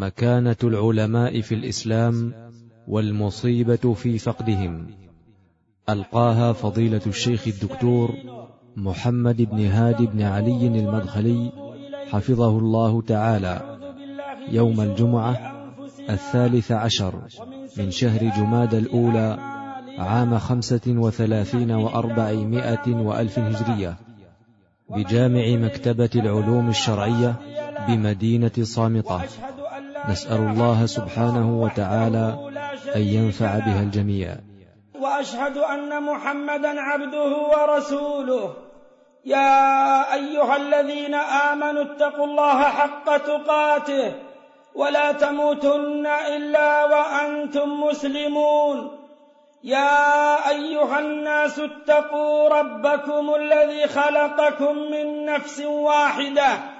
مكانة العلماء في الإسلام والمصيبة في فقدهم. ألقاها فضيلة الشيخ الدكتور محمد بن هادي بن علي المدخلي حفظه الله تعالى يوم الجمعة الثالث عشر من شهر جماد الأولى عام خمسة وثلاثين وأربعمائة وألف هجرية بجامع مكتبة العلوم الشرعية بمدينة صامطة نسأل الله سبحانه وتعالى أن ينفع بها الجميع. وأشهد أن محمدا عبده ورسوله. يا أيها الذين آمنوا اتقوا الله حق تقاته ولا تموتن إلا وأنتم مسلمون. يا أيها الناس اتقوا ربكم الذي خلقكم من نفس واحدة.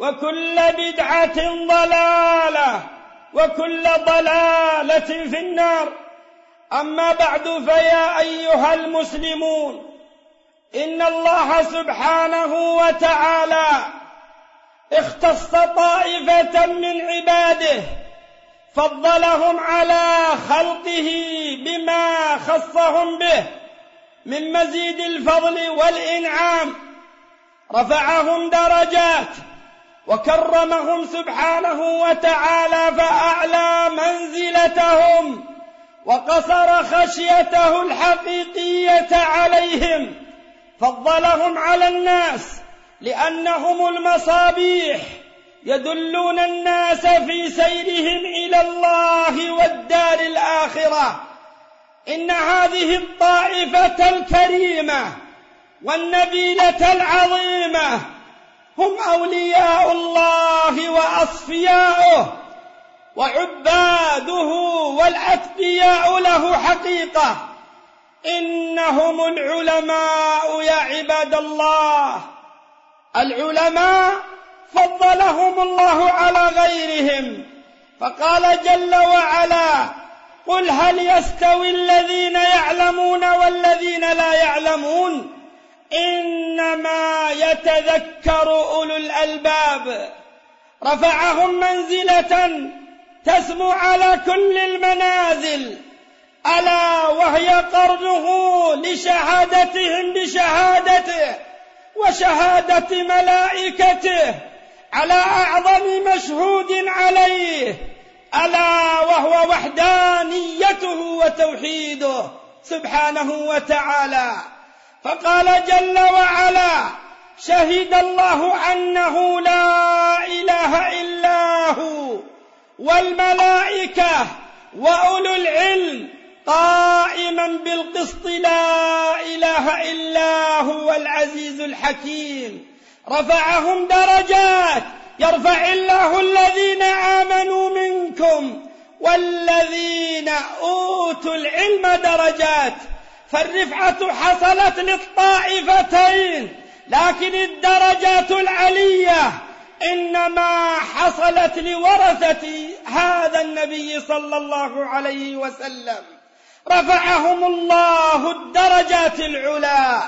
وكل بدعة ضلالة وكل ضلالة في النار. أما بعد فيا أيها المسلمون إن الله سبحانه وتعالى اختص طائفة من عباده فضلهم على خلقه بما خصهم به من مزيد الفضل والإنعام. رفعهم درجات وكرمهم سبحانه وتعالى فأعلى منزلتهم وقصر خشيته الحقيقية عليهم فضلهم على الناس لأنهم المصابيح يدلون الناس في سيرهم إلى الله والدار الآخرة. إن هذه الطائفة الكريمة والنبيلة العظيمة هم أولياء الله وأصفياؤه وعباده والأتقياء له حقيقة. إنهم العلماء يا عباد الله. العلماء فضلهم الله على غيرهم. فقال جل وعلا قل هل يستوي الذين يعلمون والذين لا يعلمون؟ إنما يتذكر أولو الألباب. رفعهم منزلة تسمو على كل المنازل. ألا وهي قرنه لشهادتهم بشهادته وشهادة ملائكته على أعظم مشهود عليه. ألا وهو وحدانيته وتوحيده سبحانه وتعالى. فقال جل وعلا شهد الله أنه لا إله إلا هو والملائكة وأولو العلم قائما بالقسط لا إله إلا هو العزيز الحكيم. رفعهم درجات. يرفع الله الذين آمنوا منكم والذين أوتوا العلم درجات. فالرفعة حصلت للطائفتين لكن الدرجات العلية إنما حصلت لورثة هذا النبي صلى الله عليه وسلم. رفعهم الله الدرجات العلى.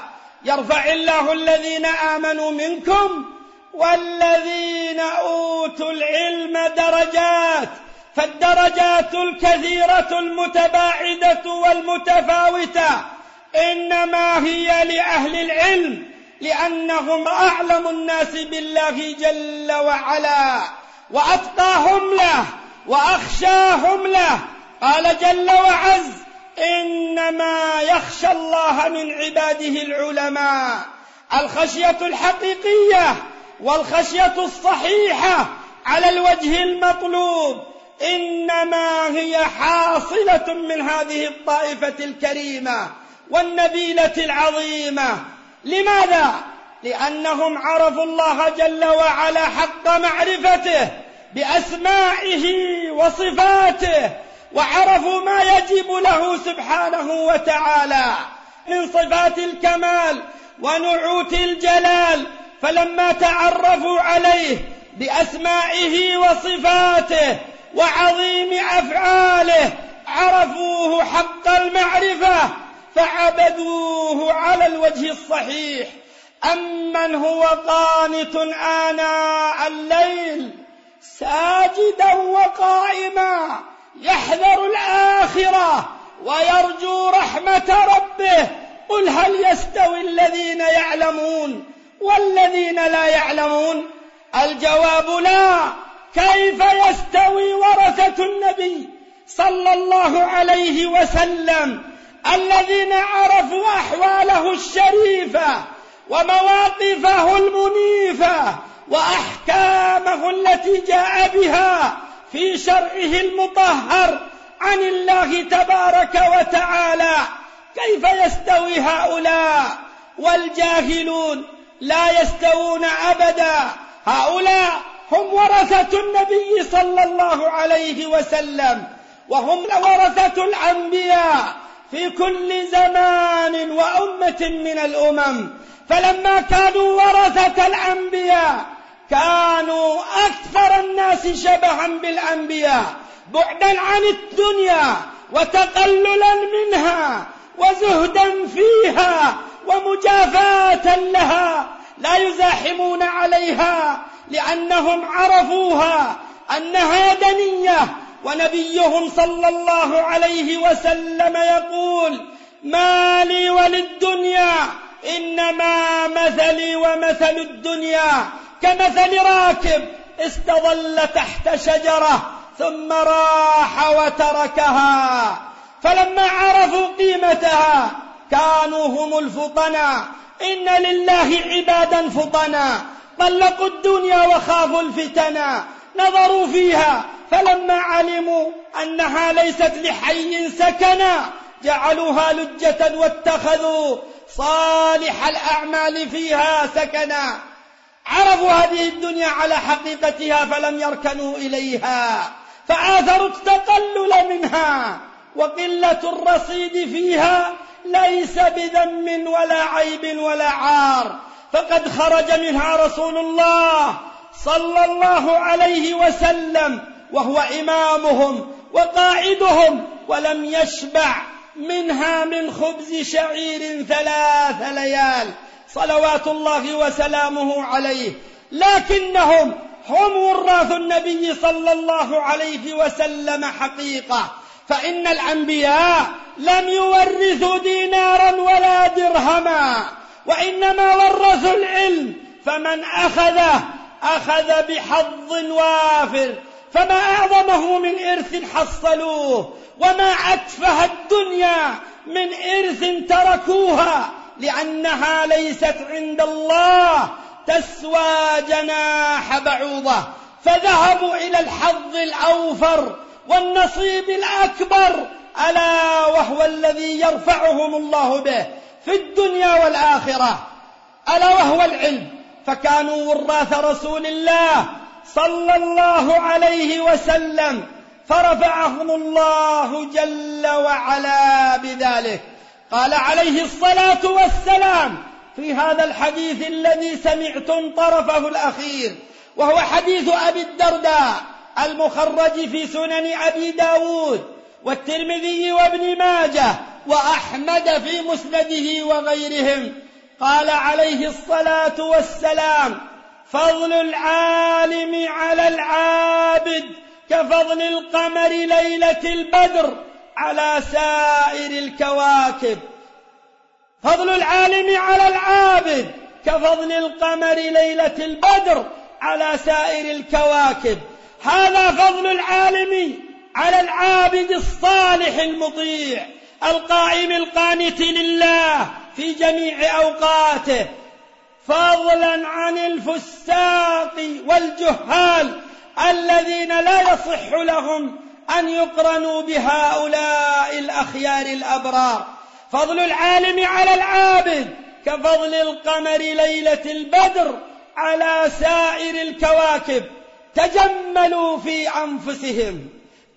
يرفع الله الذين آمنوا منكم والذين أوتوا العلم درجات. فالدرجات الكثيرة المتباعدة والمتفاوتة إنما هي لأهل العلم لأنهم أعلم الناس بالله جل وعلا وأتقاهم له وأخشاهم له. قال جل وعز إنما يخشى الله من عباده العلماء الخشية الحقيقية والخشية الصحيحة على الوجه المطلوب. إنما هي حاصلة من هذه الطائفة الكريمة والنبيلة العظيمة لماذا؟ لأنهم عرفوا الله جل وعلا حق معرفته بأسمائه وصفاته وعرفوا ما يجب له سبحانه وتعالى من صفات الكمال ونعوت الجلال فلما تعرفوا عليه بأسمائه وصفاته وعظيم أفعاله عرفوه حق المعرفة فعبدوه على الوجه الصحيح. أمن هو قانت آناء الليل ساجدا وقائما يحذر الآخرة ويرجو رحمة ربه. قل هل يستوي الذين يعلمون والذين لا يعلمون؟ الجواب لا. كيف يستوي ورثة النبي صلى الله عليه وسلم الذين عرفوا أحواله الشريفة ومواقفه المنيفة وأحكامه التي جاء بها في شرعه المطهر عن الله تبارك وتعالى. كيف يستوي هؤلاء والجاهلون؟ لا يستوون أبدا. هؤلاء هم ورثة النبي صلى الله عليه وسلم وهم ورثة الأنبياء في كل زمان وأمة من الأمم. فلما كانوا ورثة الأنبياء كانوا أكثر الناس شبها بالأنبياء بعدا عن الدنيا وتقللا منها وزهدا فيها ومجافاة لها لا يزاحمون عليها. لأنهم عرفوها أنها دنية. ونبيهم صلى الله عليه وسلم يقول ما لي وللدنيا إنما مثلي ومثل الدنيا. كمثل راكب استظل تحت شجرة ثم راح وتركها. فلما عرفوا قيمتها كانوا هم الفطنا إن لله عبادا فطنا طلقوا الدنيا وخافوا الفتنا نظروا فيها فلما علموا أنها ليست لحي سكنا جعلوها لجة واتخذوا صالح الأعمال فيها سكنا عرفوا هذه الدنيا على حقيقتها فلم يركنوا إليها. فآثروا التقلل منها. وقلة الرصيد فيها ليس بذم ولا عيب ولا عار. فقد خرج منها رسول الله صلى الله عليه وسلم وهو إمامهم وقائدهم ولم يشبع منها من خبز شعير ثلاث ليال صلوات الله وسلامه عليه. لكنهم هم وراث النبي صلى الله عليه وسلم حقيقة. فإن الأنبياء لم يورثوا دينارا ولا درهما. وإنما ورثوا العلم فمن أخذه أخذ بحظ وافر فما أعظمه من إرث حصلوه وما أتفه الدنيا من إرث تركوها لأنها ليست عند الله تسوى جناح بعوضة. فذهبوا إلى الحظ الأوفر والنصيب الأكبر ألا وهو الذي يرفعهم الله به. في الدنيا والآخرة ألا وهو العلم. فكانوا وراث رسول الله صلى الله عليه وسلم فرفعهم الله جل وعلا بذلك. قال عليه الصلاة والسلام في هذا الحديث الذي سمعتم طرفه الأخير وهو حديث أبي الدرداء المخرج في سنن أبي داود والترمذي وابن ماجه وأحمد في مسنده وغيرهم. قال عليه الصلاة والسلام فضل العالم على العابد كفضل القمر ليلة البدر على سائر الكواكب. فضل العالم على العابد كفضل القمر ليلة البدر على سائر الكواكب. هذا فضل العالم على العابد الصالح المطيع. القائم القانت لله في جميع أوقاته فضلا عن الفساق والجهال الذين لا يصح لهم أن يقرنوا بهؤلاء الأخيار الأبرار. فضل العالم على العابد كفضل القمر ليلة البدر على سائر الكواكب. تجملوا في أنفسهم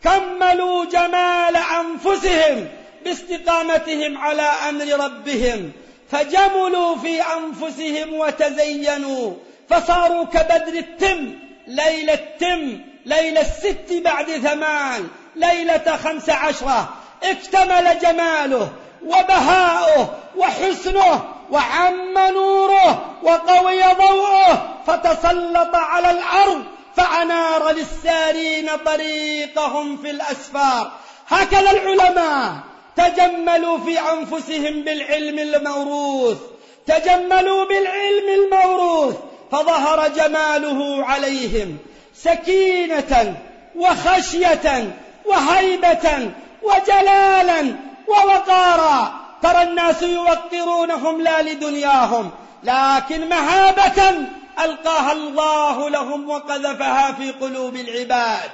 كملوا جمال أنفسهم. باستقامتهم على أمر ربهم فجملوا في أنفسهم وتزينوا فصاروا كبدر التم ليلة التم ليلة الست بعد ثمان ليلة خمس عشرة. اكتمل جماله وبهاؤه وحسنه وعم نوره وقوي ضوءه فتسلط على الأرض فأنار للسارين طريقهم في الأسفار. هكذا العلماء تجملوا في أنفسهم بالعلم الموروث. تجملوا بالعلم الموروث. فظهر جماله عليهم سكينة وخشية وهيبة وجلالا ووقارا. ترى الناس يوقرونهم لا لدنياهم لكن مهابة ألقاها الله لهم وقذفها في قلوب العباد.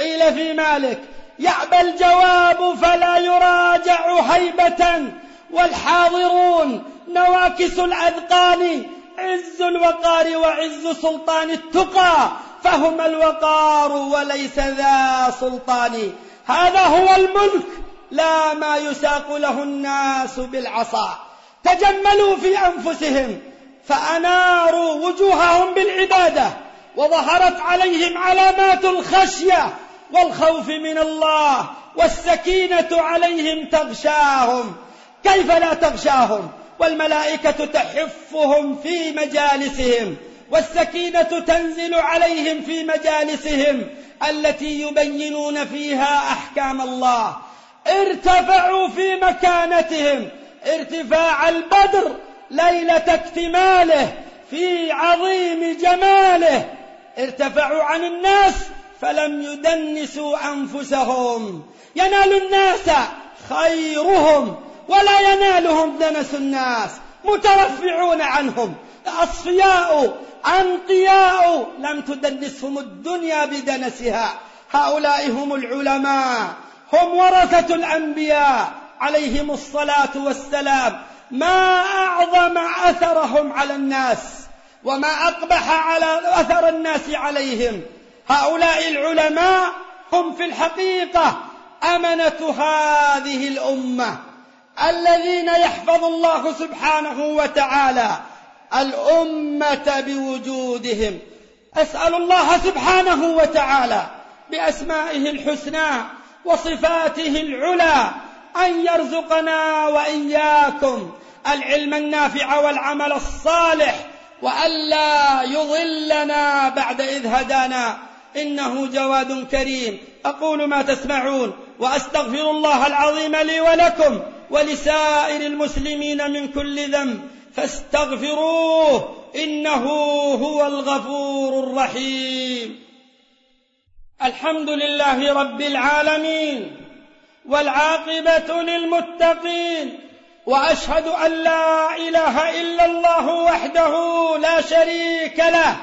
قيل في مالك يعبى الجواب فلا يراجع هيبة. والحاضرون نواكس الأذقان عز الوقار وعز سلطان التقى فهما الوقار وليس ذا سلطان. هذا هو الملك لا ما يساق له الناس بالعصا. تجملوا في أنفسهم فأناروا وجوههم بالعبادة وظهرت عليهم علامات الخشية. والخوف من الله والسكينة عليهم تغشاهم. كيف لا تغشاهم؟ والملائكة تحفهم في مجالسهم والسكينة تنزل عليهم في مجالسهم التي يبينون فيها أحكام الله. ارتفعوا في مكانتهم. ارتفاع البدر ليلة اكتماله في عظيم جماله. ارتفعوا عن الناس فلم يدنسوا أنفسهم. ينال الناس خيرهم ولا ينالهم دنس الناس. مترفعون عنهم. أصفياء أنقياء. لم تدنسهم الدنيا بدنسها. هؤلاء هم العلماء. هم ورثة الأنبياء. عليهم الصلاة والسلام. ما أعظم أثرهم على الناس. وما أقبح على أثر الناس عليهم. هؤلاء العلماء هم في الحقيقة أمنة هذه الأمة الذين يحفظ الله سبحانه وتعالى الأمة بوجودهم. أسأل الله سبحانه وتعالى بأسمائه الحسنى وصفاته العلى أن يرزقنا وإياكم العلم النافع والعمل الصالح وألا يضلنا بعد إذ هدانا. إنه جواد كريم. أقول ما تسمعون وأستغفر الله العظيم لي ولكم ولسائر المسلمين من كل ذنب. فاستغفروه إنه هو الغفور الرحيم. الحمد لله رب العالمين والعاقبة للمتقين وأشهد أن لا إله إلا الله وحده لا شريك له.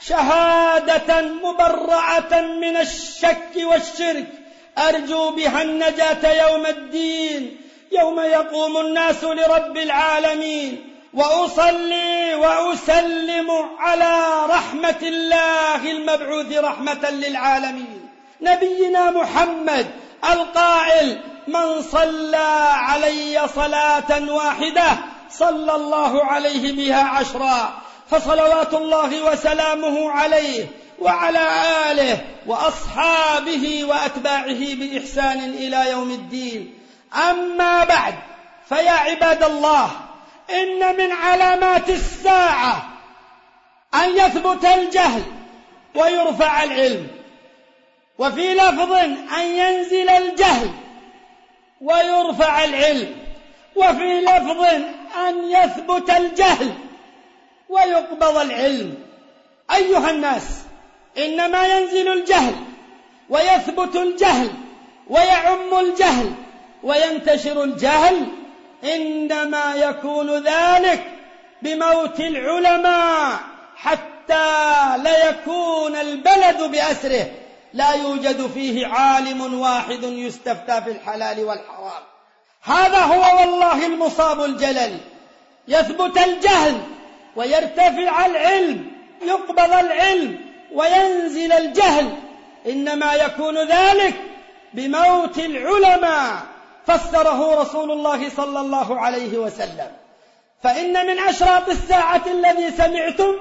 شهادة مبرعة من الشك والشرك. أرجو بها النجاة يوم الدين. يوم يقوم الناس لرب العالمين. وأصلي وأسلم على رحمة الله المبعوث رحمة للعالمين. نبينا محمد القائل من صلى علي صلاة واحدة صلى الله عليه بها عشرا. فصلوات الله وسلامه عليه وعلى آله وأصحابه وأتباعه بإحسان إلى يوم الدين. أما بعد فيا عباد الله إن من علامات الساعة أن يثبت الجهل ويرفع العلم وفي لفظ أن ينزل الجهل ويرفع العلم وفي لفظ أن يثبت الجهل ويقبض العلم. أيها الناس إنما ينزل الجهل ويثبت الجهل ويعم الجهل وينتشر الجهل. إنما يكون ذلك بموت العلماء حتى لا يكون البلد بأسره. لا يوجد فيه عالم واحد يستفتى في الحلال والحرام. هذا هو والله المصاب الجلل. يثبت الجهل ويرتفع العلم يقبض العلم وينزل الجهل. إنما يكون ذلك بموت العلماء فسره رسول الله صلى الله عليه وسلم. فإن من أشراط الساعة الذي سمعتم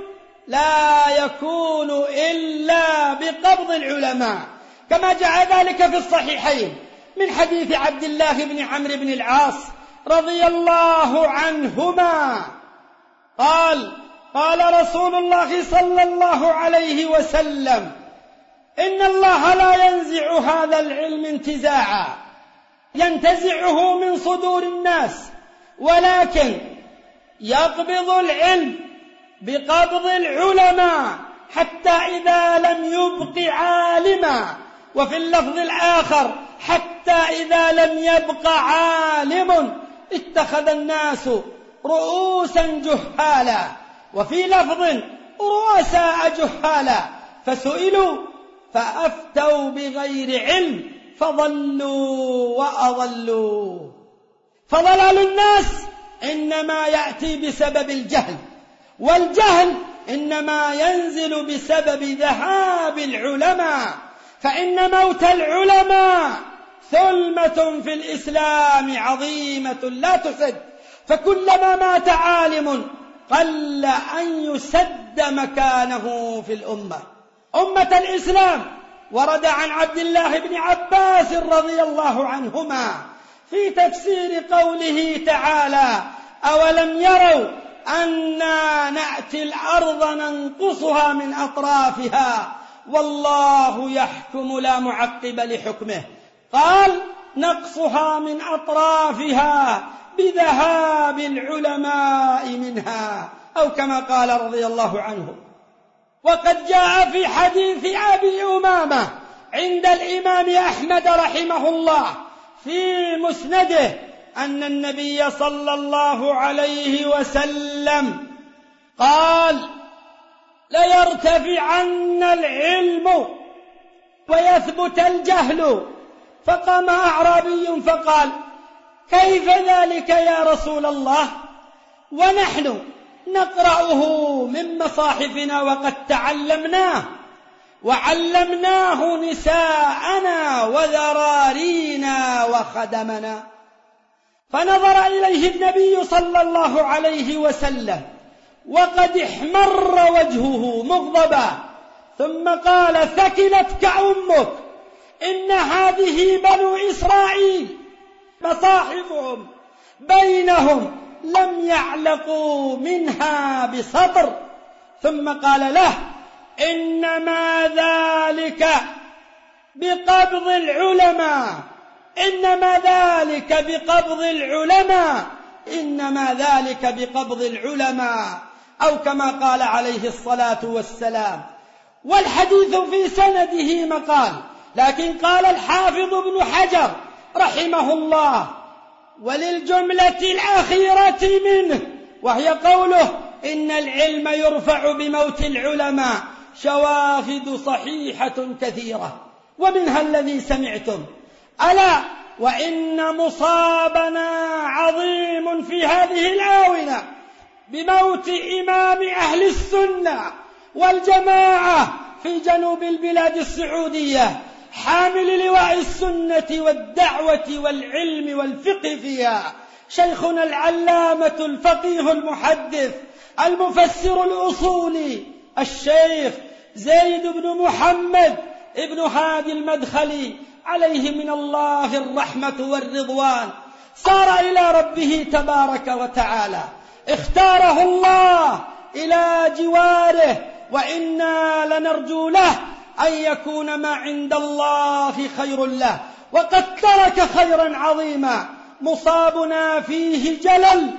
لا يكون إلا بقبض العلماء. كما جاء ذلك في الصحيحين من حديث عبد الله بن عمرو بن العاص رضي الله عنهما. قال قال رسول الله صلى الله عليه وسلم إن الله لا ينزع هذا العلم انتزاعا ينتزعه من صدور الناس ولكن يقبض العلم بقبض العلماء حتى إذا لم يبق عالما وفي اللفظ الآخر حتى إذا لم يبق عالم اتخذ الناس رؤوسا جهالا وفي لفظ رؤساء جهالا فسئلوا فأفتوا بغير علم فضلوا وأضلوا. فضلال الناس إنما يأتي بسبب الجهل والجهل إنما ينزل بسبب ذهاب العلماء فإن موت العلماء ثلمة في الإسلام عظيمة لا تسد فكلما مات عالم قل أن يسد مكانه في الأمة. أمة الإسلام. ورد عن عبد الله بن عباس رضي الله عنهما في تفسير قوله تعالى أولم يروا أنا نأتي الأرض ننقصها من أطرافها والله يحكم لا معقب لحكمه. قال نقصها من أطرافها بذهاب العلماء منها أو كما قال رضي الله عنه. وقد جاء في حديث أبي أمامة عند الإمام أحمد رحمه الله في مسنده أن النبي صلى الله عليه وسلم قال ليرتفعن العلم ويثبت الجهل فقام أعرابي فقال كيف ذلك يا رسول الله؟ ونحن نقرأه من مصاحفنا وقد تعلمناه وعلمناه نساءنا وذرارينا وخدمنا. فنظر إليه النبي صلى الله عليه وسلم وقد احمر وجهه مغضبا ثم قال ثكلتك أمك. إن هذه بنو إسرائيل مصاحفهم بينهم لم يعلقوا منها بسطر ثم قال له إنما ذلك بقبض العلماء. إنما ذلك بقبض العلماء. إنما ذلك بقبض العلماء. أو كما قال عليه الصلاة والسلام والحديث في سنده مقال لكن قال الحافظ ابن حجر رحمه الله وللجملة الأخيرة منه وهي قوله إن العلم يرفع بموت العلماء شواهد صحيحة كثيرة ومنها الذي سمعتم. ألا وإن مصابنا عظيم في هذه الآونة بموت إمام أهل السنة والجماعة في جنوب البلاد السعودية حامل لواء السنة والدعوة والعلم والفقه فيها. شيخنا العلامة الفقيه المحدث المفسر الأصولي الشيخ زيد بن محمد ابن هادي المدخلي عليه من الله الرحمة والرضوان. صار إلى ربه تبارك وتعالى. اختاره الله إلى جواره وإنا لنرجو له أن يكون ما عند الله خير له. وقد ترك خيرا عظيما. مصابنا فيه جلل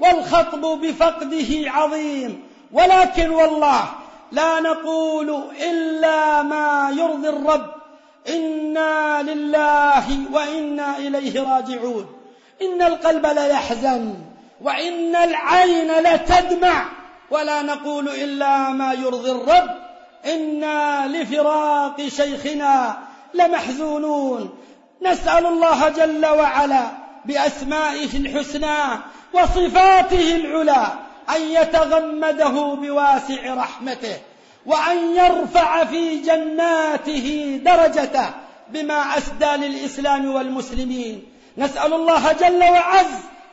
والخطب بفقده عظيم. ولكن والله لا نقول إلا ما يرضي الرب. إنا لله وإنا إليه راجعون. إن القلب ليحزن وإن العين لتدمع. ولا نقول إلا ما يرضي الرب. إنا لفراق شيخنا لمحزونون. نسأل الله جل وعلا بأسمائه الحسنى وصفاته العلى أن يتغمده بواسع رحمته وأن يرفع في جناته درجته بما أسدى للإسلام والمسلمين. نسأل الله جل وعز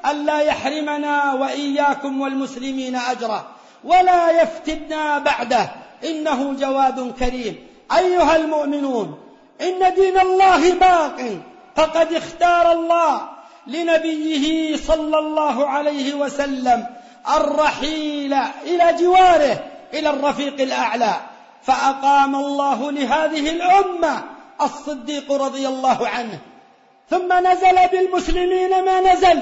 ألا يحرمنا وإياكم والمسلمين أجره. ولا يفتنا بعده. إنه جواد كريم. أيها المؤمنون إن دين الله باق. فقد اختار الله لنبيه صلى الله عليه وسلم الرحيل إلى جواره إلى الرفيق الأعلى. فأقام الله لهذه الأمة الصديق رضي الله عنه. ثم نزل بالمسلمين ما نزل.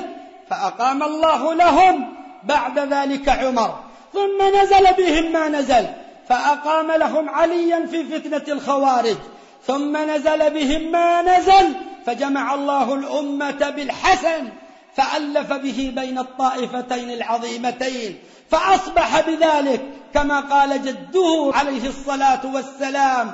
فأقام الله لهم بعد ذلك عمر. ثم نزل بهم ما نزل فأقام لهم عليا في فتنة الخوارج. ثم نزل بهم ما نزل فجمع الله الأمة بالحسن فألف به بين الطائفتين العظيمتين فأصبح بذلك كما قال جده عليه الصلاة والسلام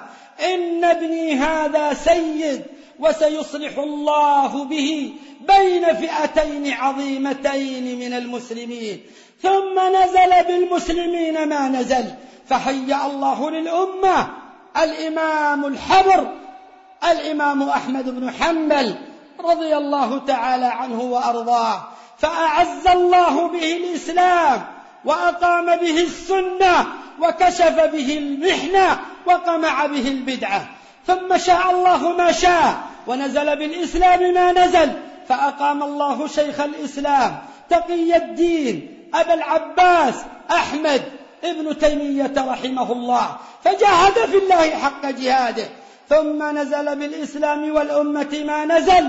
إن ابني هذا سيد وسيصلح الله به بين فئتين عظيمتين من المسلمين. ثم نزل بالمسلمين ما نزل. فهيأ الله للأمة. الإمام الحبر الإمام أحمد بن حنبل رضي الله تعالى عنه وأرضاه. فأعز الله به الإسلام وأقام به السنة وكشف به المحنة وقمع به البدعة. ثم شاء الله ما شاء ونزل بالإسلام ما نزل فأقام الله شيخ الإسلام تقي الدين أبا العباس أحمد ابن تيمية رحمه الله فجاهد في الله حق جهاده ثم نزل بالإسلام والأمة ما نزل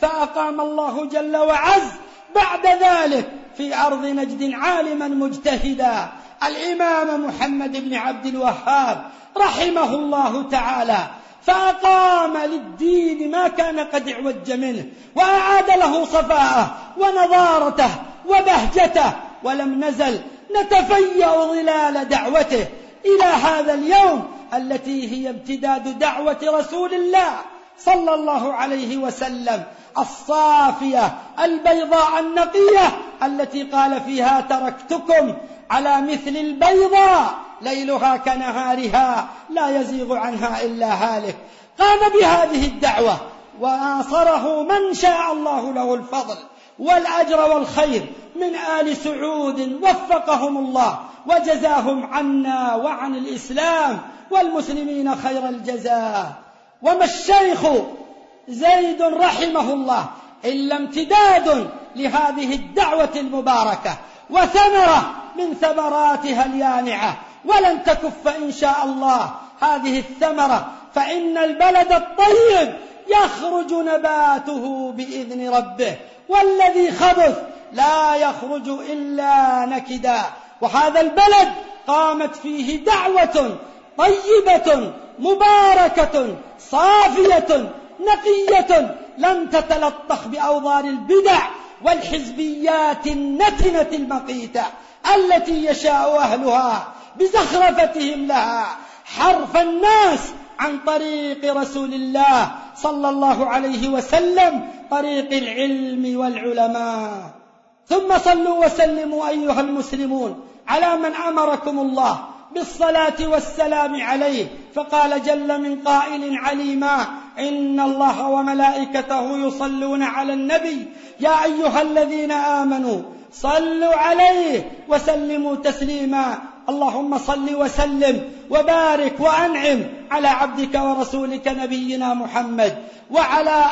فأقام الله جل وعز بعد ذلك في أرض نجد عالما مجتهدا الإمام محمد بن عبد الوهاب رحمه الله تعالى فأقام للدين ما كان قد اعوج منه وأعاد له صفاءه ونضارته وبهجته ولم نزل نتفيأ ظلال دعوته إلى هذا اليوم التي هي امتداد دعوة رسول الله صلى الله عليه وسلم الصافية البيضاء النقية التي قال فيها تركتكم على مثل البيضاء ليلها كنهارها لا يزيغ عنها إلا هالك. قام بهذه الدعوة وآصره من شاء الله له الفضل والأجر والخير من آل سعود وفقهم الله وجزاهم عنا وعن الإسلام والمسلمين خير الجزاء. وما الشيخ زيد رحمه الله إلا امتداد لهذه الدعوة المباركة. وثمرة من ثمراتها اليانعة. ولن تكف إن شاء الله هذه الثمرة. فإن البلد الطيب يخرج نباته بإذن ربه. والذي خبث لا يخرج إلا نكدا. وهذا البلد قامت فيه دعوة طيبة مباركة صافية نقية لم تتلطخ بأوضار البدع. والحزبيات النتنة المقيتة التي يشاء أهلها بزخرفتهم لها حرف الناس عن طريق رسول الله صلى الله عليه وسلم طريق العلم والعلماء. ثم صلوا وسلموا أيها المسلمون على من أمركم الله. بالصلاة والسلام عليه. فقال جل من قائل عليما إن الله وملائكته يصلون على النبي. يا أيها الذين آمنوا صلوا عليه وسلموا تسليما. اللهم صل وسلم وبارك وأنعم على عبدك ورسولك نبينا محمد وعلى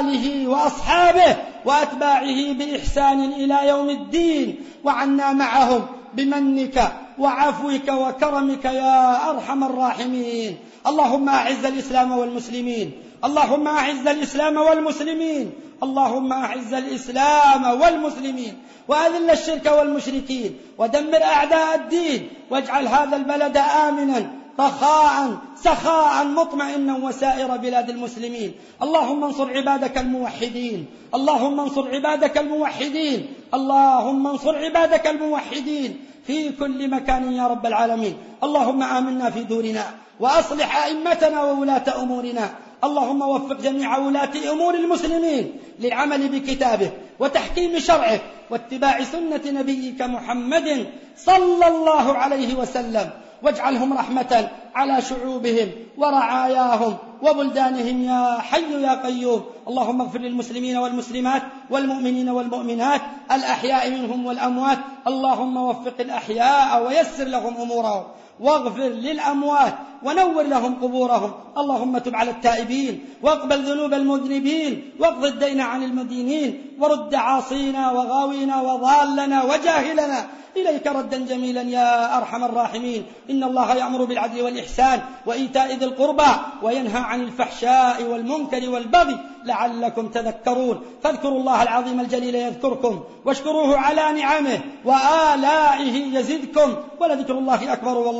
آله وأصحابه وأتباعه بإحسان إلى يوم الدين. وعنا معهم بمنك وعفوك وكرمك يا أرحم الراحمين. اللهم أعز الإسلام والمسلمين. اللهم أعز الإسلام والمسلمين. اللهم أعز الإسلام والمسلمين. وأذل الشرك والمشركين. ودمر أعداء الدين. واجعل هذا البلد امنا. رخاء سخاء مطمئنا وسائر بلاد المسلمين. اللهم انصر عبادك الموحدين. اللهم انصر عبادك الموحدين. اللهم انصر عبادك الموحدين. في كل مكان يا رب العالمين. اللهم آمنا في دورنا وأصلح أئمتنا وولاة أمورنا. اللهم وفق جميع ولاة أمور المسلمين للعمل بكتابه وتحكيم شرعه واتباع سنة نبيك محمد صلى الله عليه وسلم. واجعلهم رحمة على شعوبهم ورعاياهم وبلدانهم يا حي يا قيوم. اللهم اغفر للمسلمين والمسلمات والمؤمنين والمؤمنات الأحياء منهم والأموات. اللهم وفق الأحياء ويسر لهم أمورهم. واغفر للأموات ونور لهم قبورهم. اللهم تب على التائبين واقبل ذنوب المذنبين واقض الدين عن المدينين ورد عاصينا وغاوينا وضالنا وجاهلنا. إليك ردا جميلا يا أرحم الراحمين. إن الله يأمر بالعدل والإحسان وإيتاء ذي القربى وينهى عن الفحشاء والمنكر والبغي لعلكم تذكرون. فاذكروا الله العظيم الجليل يذكركم واشكروه على نعمه وآلائه يزدكم. ولذكر الله أكبر